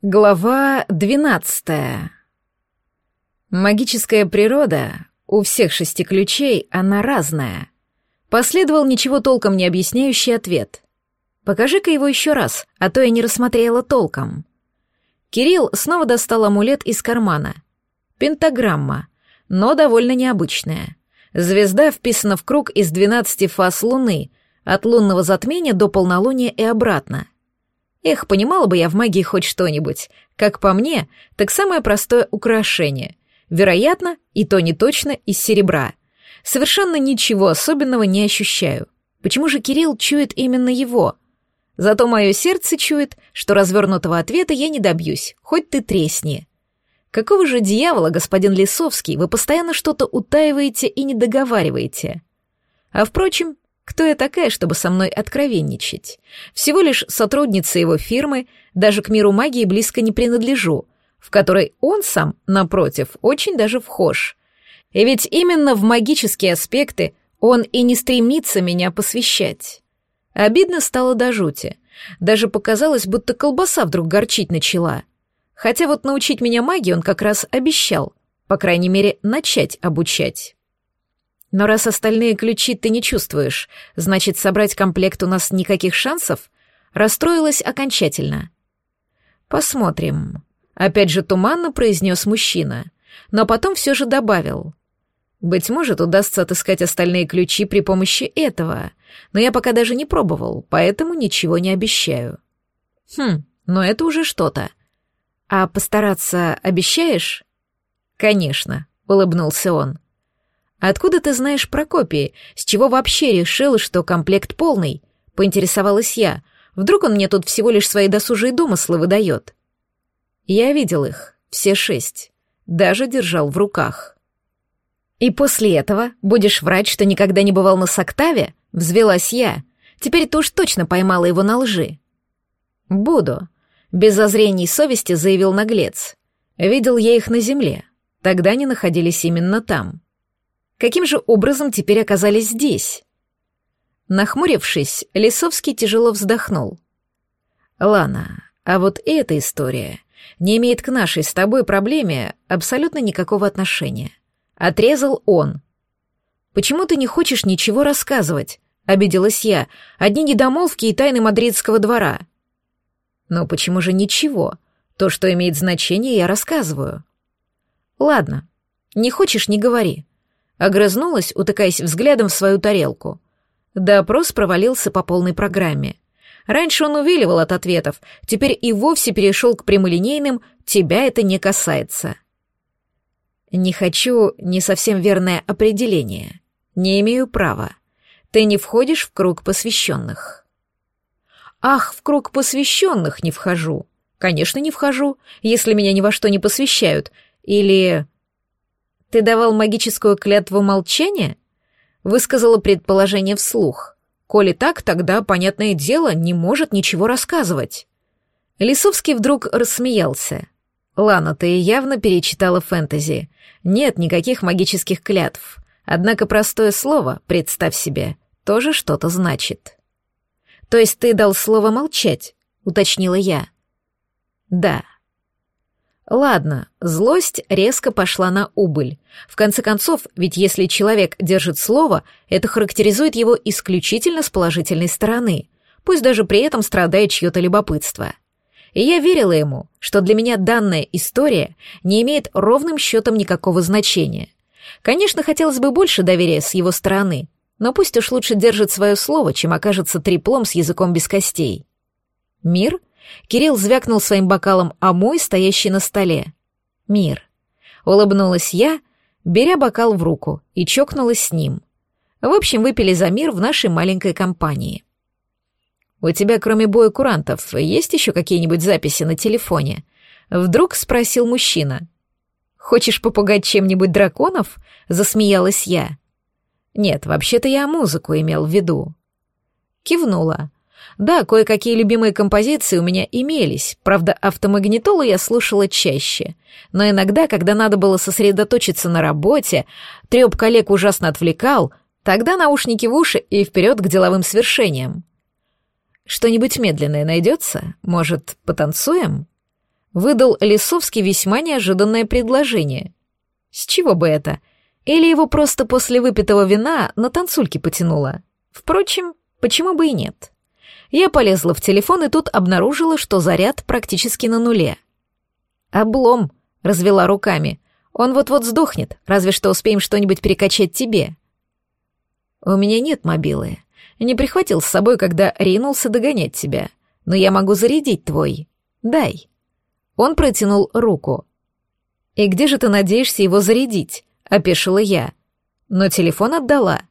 Глава двенадцатая. Магическая природа у всех шести ключей, она разная. Последовал ничего толком не объясняющий ответ. Покажи-ка его еще раз, а то я не рассмотрела толком. Кирилл снова достал амулет из кармана. Пентаграмма, но довольно необычная. Звезда вписана в круг из двенадцати фаз Луны, от лунного затмения до полнолуния и обратно — Эх, понимала бы я в магии хоть что-нибудь. Как по мне, так самое простое украшение. Вероятно, и то не точно, из серебра. Совершенно ничего особенного не ощущаю. Почему же Кирилл чует именно его? Зато мое сердце чует, что развернутого ответа я не добьюсь, хоть ты тресни. Какого же дьявола, господин Лисовский, вы постоянно что-то утаиваете и не договариваете? А впрочем, кто я такая, чтобы со мной откровенничать? Всего лишь сотрудница его фирмы, даже к миру магии близко не принадлежу, в которой он сам, напротив, очень даже вхож. И ведь именно в магические аспекты он и не стремится меня посвящать. Обидно стало до жути. Даже показалось, будто колбаса вдруг горчить начала. Хотя вот научить меня магии он как раз обещал, по крайней мере, начать обучать. Но раз остальные ключи ты не чувствуешь, значит, собрать комплект у нас никаких шансов? Расстроилась окончательно. Посмотрим. Опять же туманно произнес мужчина, но потом все же добавил. Быть может, удастся отыскать остальные ключи при помощи этого, но я пока даже не пробовал, поэтому ничего не обещаю. Хм, но это уже что-то. А постараться обещаешь? Конечно, улыбнулся он. «Откуда ты знаешь про копии? С чего вообще решил, что комплект полный?» — поинтересовалась я. «Вдруг он мне тут всего лишь свои досужие домыслы выдает?» Я видел их, все шесть. Даже держал в руках. «И после этого будешь врать, что никогда не бывал на Соктаве?» — взвелась я. «Теперь ты уж точно поймала его на лжи». «Буду», — без зазрений совести заявил наглец. «Видел я их на земле. Тогда они находились именно там». Каким же образом теперь оказались здесь? Нахмурившись, Лисовский тяжело вздохнул. «Лана, а вот эта история не имеет к нашей с тобой проблеме абсолютно никакого отношения». Отрезал он. «Почему ты не хочешь ничего рассказывать?» — обиделась я. «Одни недомолвки и тайны мадридского двора». «Но почему же ничего? То, что имеет значение, я рассказываю». «Ладно, не хочешь — не говори. Огрызнулась, утыкаясь взглядом в свою тарелку. Допрос провалился по полной программе. Раньше он увиливал от ответов, теперь и вовсе перешел к прямолинейным «тебя это не касается». «Не хочу» — не совсем верное определение. Не имею права. Ты не входишь в круг посвященных. «Ах, в круг посвященных не вхожу». «Конечно, не вхожу, если меня ни во что не посвящают. Или ты давал магическую клятву молчания? Высказала предположение вслух. Коли так, тогда, понятное дело, не может ничего рассказывать. Лисовский вдруг рассмеялся. Лана, ты явно перечитала фэнтези. Нет никаких магических клятв. Однако простое слово, представь себе, тоже что-то значит. То есть ты дал слово молчать, уточнила я. Да. Ладно, злость резко пошла на убыль. В конце концов, ведь если человек держит слово, это характеризует его исключительно с положительной стороны, пусть даже при этом страдает чье-то любопытство. И я верила ему, что для меня данная история не имеет ровным счетом никакого значения. Конечно, хотелось бы больше доверия с его стороны, но пусть уж лучше держит свое слово, чем окажется триплом с языком без костей. Мир — Кирилл звякнул своим бокалом о мой, стоящий на столе. «Мир». Улыбнулась я, беря бокал в руку, и чокнулась с ним. В общем, выпили за мир в нашей маленькой компании. «У тебя, кроме боя курантов, есть еще какие-нибудь записи на телефоне?» Вдруг спросил мужчина. «Хочешь попугать чем-нибудь драконов?» — засмеялась я. «Нет, вообще-то я музыку имел в виду». Кивнула. Да, кое-какие любимые композиции у меня имелись, правда, автомагнитолу я слушала чаще. Но иногда, когда надо было сосредоточиться на работе, трёп коллег ужасно отвлекал, тогда наушники в уши и вперед к деловым свершениям. Что-нибудь медленное найдется? Может, потанцуем? Выдал Лисовский весьма неожиданное предложение. С чего бы это? Или его просто после выпитого вина на танцульке потянуло? Впрочем, почему бы и нет? Я полезла в телефон и тут обнаружила, что заряд практически на нуле. «Облом», — развела руками. «Он вот-вот сдохнет, разве что успеем что-нибудь перекачать тебе». «У меня нет мобилы. Не прихватил с собой, когда ринулся догонять тебя. Но я могу зарядить твой. Дай». Он протянул руку. «И где же ты надеешься его зарядить?» — опешила я. Но телефон отдала.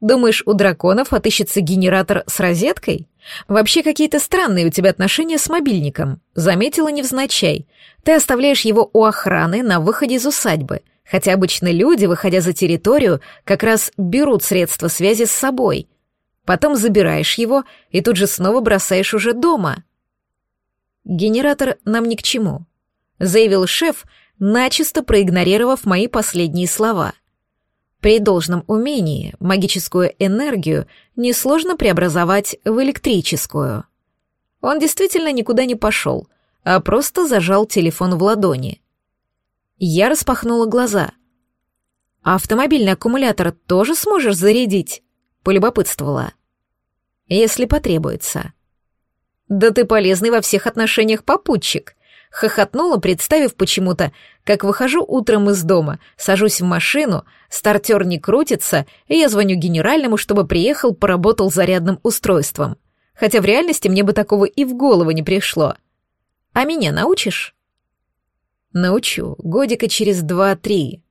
«Думаешь, у драконов отыщется генератор с розеткой?» Вообще какие-то странные у тебя отношения с мобильником. Заметила невзначай. Ты оставляешь его у охраны на выходе из усадьбы, хотя обычно люди, выходя за территорию, как раз берут средства связи с собой. Потом забираешь его и тут же снова бросаешь уже дома. Генератор нам ни к чему, заявил шеф, начисто проигнорировав мои последние слова — при должном умении магическую энергию несложно преобразовать в электрическую. Он действительно никуда не пошел, а просто зажал телефон в ладони. Я распахнула глаза. «А автомобильный аккумулятор тоже сможешь зарядить?» — полюбопытствовала. «Если потребуется». «Да ты полезный во всех отношениях попутчик», Хохотнула, представив почему-то, как выхожу утром из дома, сажусь в машину, стартер не крутится, и я звоню генеральному, чтобы приехал, поработал зарядным устройством. Хотя в реальности мне бы такого и в голову не пришло. А меня научишь? Научу. Годика через два-три.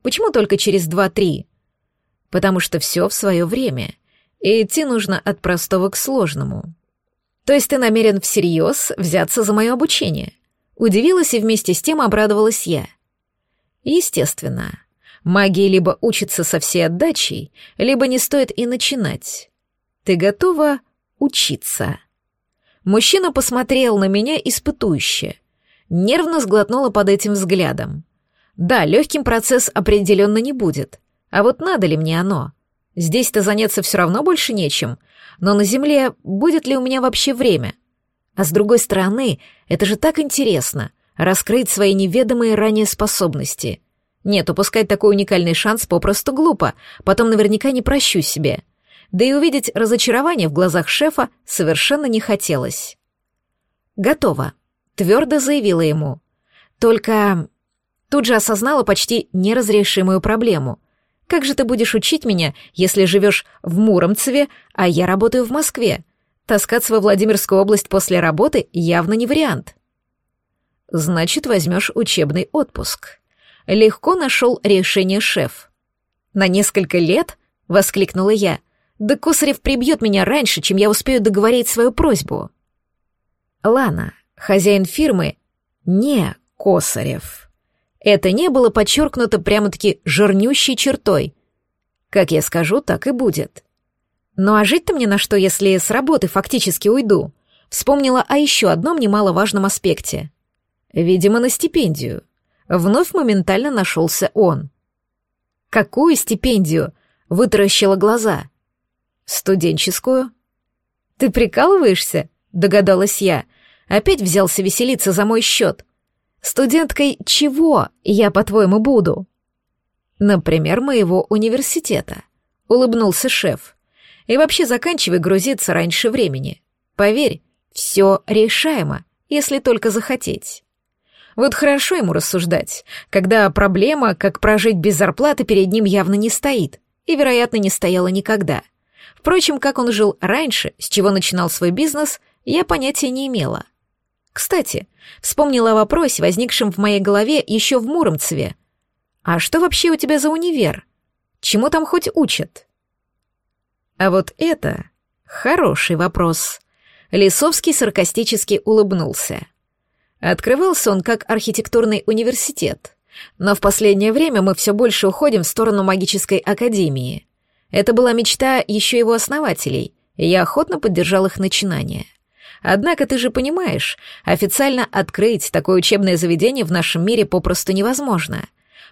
Почему только через два-три? Потому что все в свое время. И идти нужно от простого к сложному. То есть ты намерен всерьез взяться за мое обучение? Удивилась и вместе с тем обрадовалась я. Естественно. Магии либо учится со всей отдачей, либо не стоит и начинать. Ты готова учиться? Мужчина посмотрел на меня испытующе. Нервно сглотнула под этим взглядом. Да, легким процесс определенно не будет. А вот надо ли мне оно? Здесь-то заняться все равно больше нечем, но на Земле будет ли у меня вообще время? А с другой стороны, это же так интересно — раскрыть свои неведомые ранее способности. Нет, упускать такой уникальный шанс попросту глупо, потом наверняка не прощу себе. Да и увидеть разочарование в глазах шефа совершенно не хотелось. «Готово», — твердо заявила ему. «Только...» Тут же осознала почти неразрешимую проблему — как же ты будешь учить меня, если живешь в Муромцеве, а я работаю в Москве? Таскаться во Владимирскую область после работы явно не вариант. Значит, возьмешь учебный отпуск. Легко нашел решение шеф. На несколько лет? Воскликнула я. Да Косарев прибьет меня раньше, чем я успею договорить свою просьбу. Лана, хозяин фирмы, не Косарев. Это не было подчеркнуто прямо-таки жирнющей чертой. Как я скажу, так и будет. Ну а жить-то мне на что, если с работы фактически уйду? Вспомнила о еще одном немаловажном аспекте. Видимо, на стипендию. Вновь моментально нашелся он. «Какую стипендию?» — вытаращила глаза. «Студенческую». «Ты прикалываешься?» — догадалась я. Опять взялся веселиться за мой счет. Студенткой чего я, по-твоему, буду? Например, моего университета, улыбнулся шеф. И вообще заканчивай грузиться раньше времени. Поверь, все решаемо, если только захотеть. Вот хорошо ему рассуждать, когда проблема, как прожить без зарплаты, перед ним явно не стоит, и, вероятно, не стояла никогда. Впрочем, как он жил раньше, с чего начинал свой бизнес, я понятия не имела — кстати, вспомнила о вопросе, возникшем в моей голове еще в Муромцеве. А что вообще у тебя за универ? Чему там хоть учат? А вот это хороший вопрос. Лисовский саркастически улыбнулся. Открывался он как архитектурный университет, но в последнее время мы все больше уходим в сторону магической академии. Это была мечта еще его основателей, и я охотно поддержал их начинание. Однако ты же понимаешь, официально открыть такое учебное заведение в нашем мире попросту невозможно.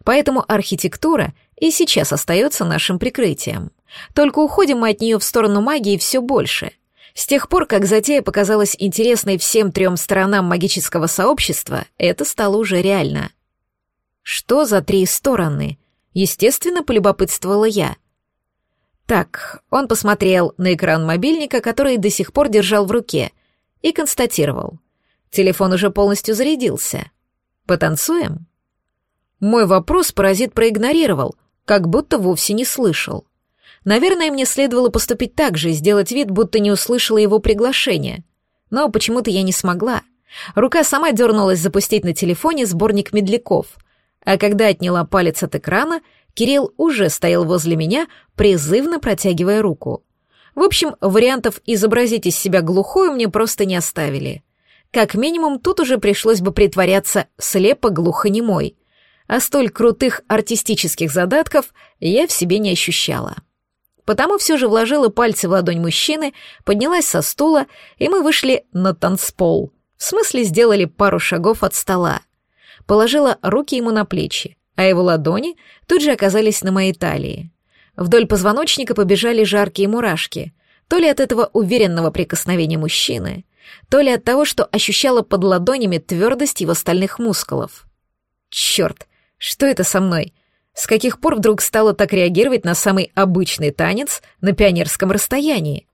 Поэтому архитектура и сейчас остается нашим прикрытием. Только уходим мы от нее в сторону магии все больше. С тех пор, как затея показалась интересной всем трем сторонам магического сообщества, это стало уже реально. Что за три стороны? Естественно, полюбопытствовала я. Так, он посмотрел на экран мобильника, который до сих пор держал в руке, и констатировал. Телефон уже полностью зарядился. Потанцуем? Мой вопрос паразит проигнорировал, как будто вовсе не слышал. Наверное, мне следовало поступить так же и сделать вид, будто не услышала его приглашение. Но почему-то я не смогла. Рука сама дернулась запустить на телефоне сборник медляков, а когда отняла палец от экрана, Кирилл уже стоял возле меня, призывно протягивая руку. В общем, вариантов изобразить из себя глухую мне просто не оставили. Как минимум, тут уже пришлось бы притворяться слепо-глухонемой, а столь крутых артистических задатков я в себе не ощущала. Потому все же вложила пальцы в ладонь мужчины, поднялась со стула, и мы вышли на танцпол. В смысле, сделали пару шагов от стола. Положила руки ему на плечи, а его ладони тут же оказались на моей талии. Вдоль позвоночника побежали жаркие мурашки, то ли от этого уверенного прикосновения мужчины, то ли от того, что ощущала под ладонями твердость его стальных мускулов. Черт, что это со мной? С каких пор вдруг стала так реагировать на самый обычный танец на пионерском расстоянии?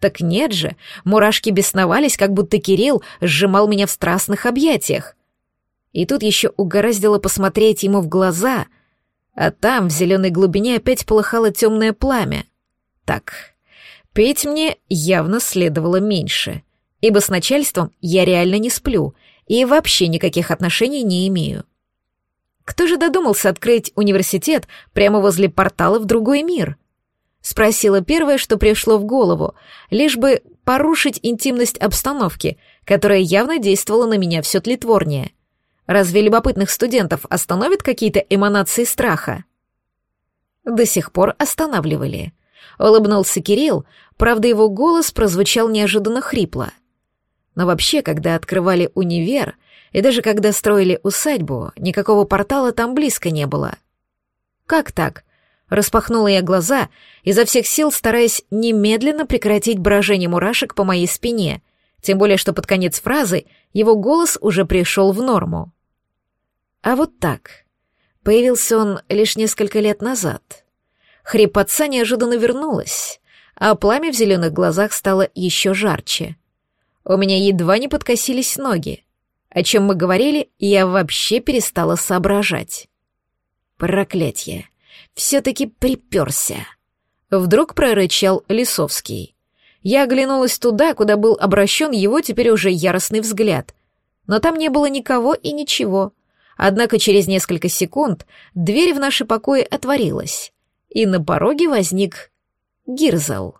Так нет же, мурашки бесновались, как будто Кирилл сжимал меня в страстных объятиях. И тут еще угораздило посмотреть ему в глаза, а там, в зеленой глубине, опять полыхало темное пламя. Так, петь мне явно следовало меньше, ибо с начальством я реально не сплю и вообще никаких отношений не имею. Кто же додумался открыть университет прямо возле портала в другой мир? Спросила первое, что пришло в голову, лишь бы порушить интимность обстановки, которая явно действовала на меня все тлетворнее. Разве любопытных студентов остановят какие-то эманации страха? До сих пор останавливали. Улыбнулся Кирилл, правда его голос прозвучал неожиданно хрипло. Но вообще, когда открывали универ — и даже когда строили усадьбу, никакого портала там близко не было. Как так? Распахнула я глаза, изо всех сил стараясь немедленно прекратить брожение мурашек по моей спине, тем более что под конец фразы его голос уже пришел в норму. А вот так. Появился он лишь несколько лет назад. Хрипотца неожиданно вернулась, а пламя в зеленых глазах стало еще жарче. У меня едва не подкосились ноги. О чем мы говорили, я вообще перестала соображать. Проклятье. Все-таки приперся. Вдруг прорычал Лисовский. Я оглянулась туда, куда был обращен его теперь уже яростный взгляд. Но там не было никого и ничего. Однако через несколько секунд дверь в наши покои отворилась, и на пороге возник Гирзал.